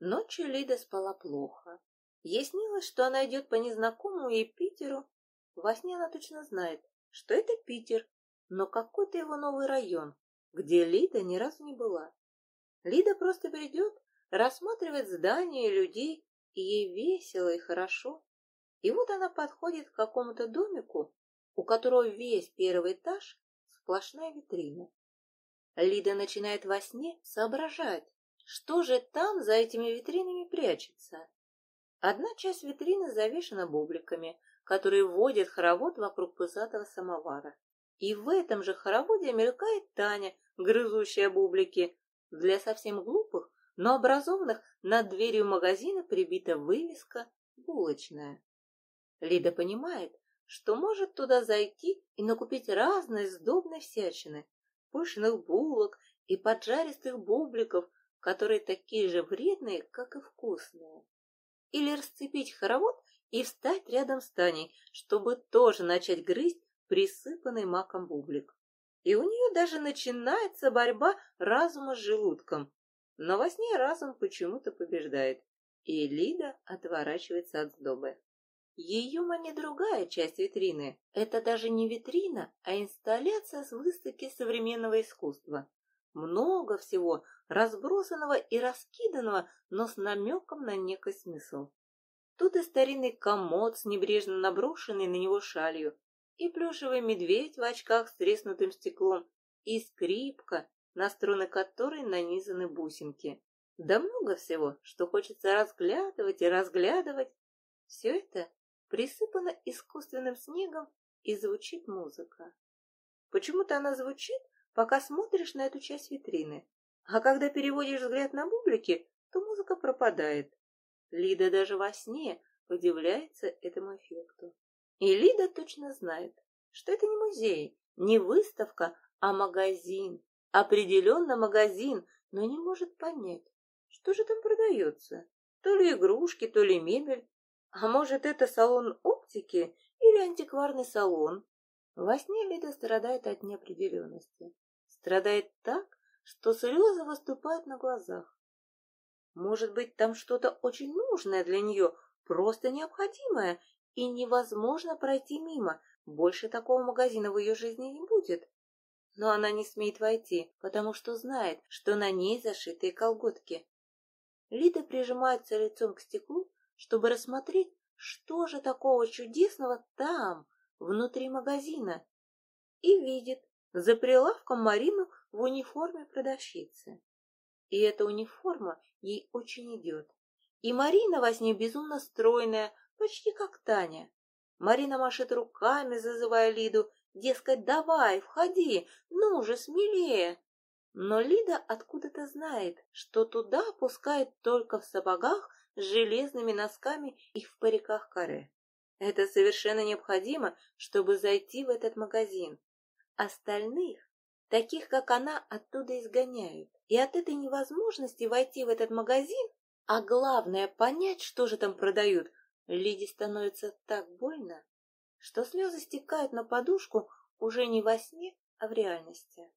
Ночью Лида спала плохо. Ей снилось, что она идет по незнакомому ей Питеру. Во сне она точно знает, что это Питер, но какой-то его новый район, где Лида ни разу не была. Лида просто придет, рассматривает здания и людей, и ей весело и хорошо. И вот она подходит к какому-то домику, у которого весь первый этаж сплошная витрина. Лида начинает во сне соображать, что же там за этими витринами прячется? Одна часть витрины завешена бубликами, которые водят хоровод вокруг пузатого самовара. И в этом же хороводе мелькает Таня, грызущая бублики. Для совсем глупых, но образованных над дверью магазина прибита вывеска «Булочная». Лида понимает, что может туда зайти и накупить разные сдобные всячины, пышных булок и поджаристых бубликов, которые такие же вредные, как и вкусные. Или расцепить хоровод и встать рядом с Таней, чтобы тоже начать грызть присыпанный маком бублик. И у нее даже начинается борьба разума с желудком. Но во сне разум почему-то побеждает, и Лида отворачивается от сдобы. Ее манит другая часть витрины. Это даже не витрина, а инсталляция с выставки современного искусства. Много всего, разбросанного и раскиданного, но с намеком на некий смысл. Тут и старинный комод с небрежно наброшенной на него шалью, и плюшевый медведь в очках с треснутым стеклом, и скрипка, на струны которой нанизаны бусинки. Да много всего, что хочется разглядывать и разглядывать. Все это присыпано искусственным снегом и звучит музыка. Почему-то она звучит, пока смотришь на эту часть витрины. А когда переводишь взгляд на бублики, то музыка пропадает. Лида даже во сне удивляется этому эффекту. И Лида точно знает, что это не музей, не выставка, а магазин. Определенно магазин, но не может понять, что же там продается. То ли игрушки, то ли мебель. А может, это салон оптики или антикварный салон? Во сне Лида страдает от неопределенности. Страдает так, что слезы выступают на глазах. Может быть, там что-то очень нужное для нее, просто необходимое, и невозможно пройти мимо. Больше такого магазина в ее жизни не будет. Но она не смеет войти, потому что знает, что на ней зашитые колготки. Лида прижимается лицом к стеклу, чтобы рассмотреть, что же такого чудесного там, внутри магазина, и видит за прилавком Марину униформе продавщицы. И эта униформа ей очень идет. И Марина во сне безумно стройная, почти как Таня. Марина машет руками, зазывая Лиду, дескать, давай, входи, ну же, смелее. Но Лида откуда-то знает, что туда пускают только в сапогах с железными носками и в париках каре. Это совершенно необходимо, чтобы зайти в этот магазин. Остальных, таких как она, оттуда изгоняют. И от этой невозможности войти в этот магазин, а главное понять, что же там продают, Лиде становится так больно, что слезы стекают на подушку уже не во сне, а в реальности.